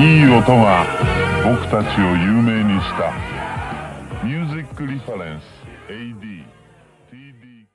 いい音が僕たちを有名にした。ミュージックリファレンス。AD TD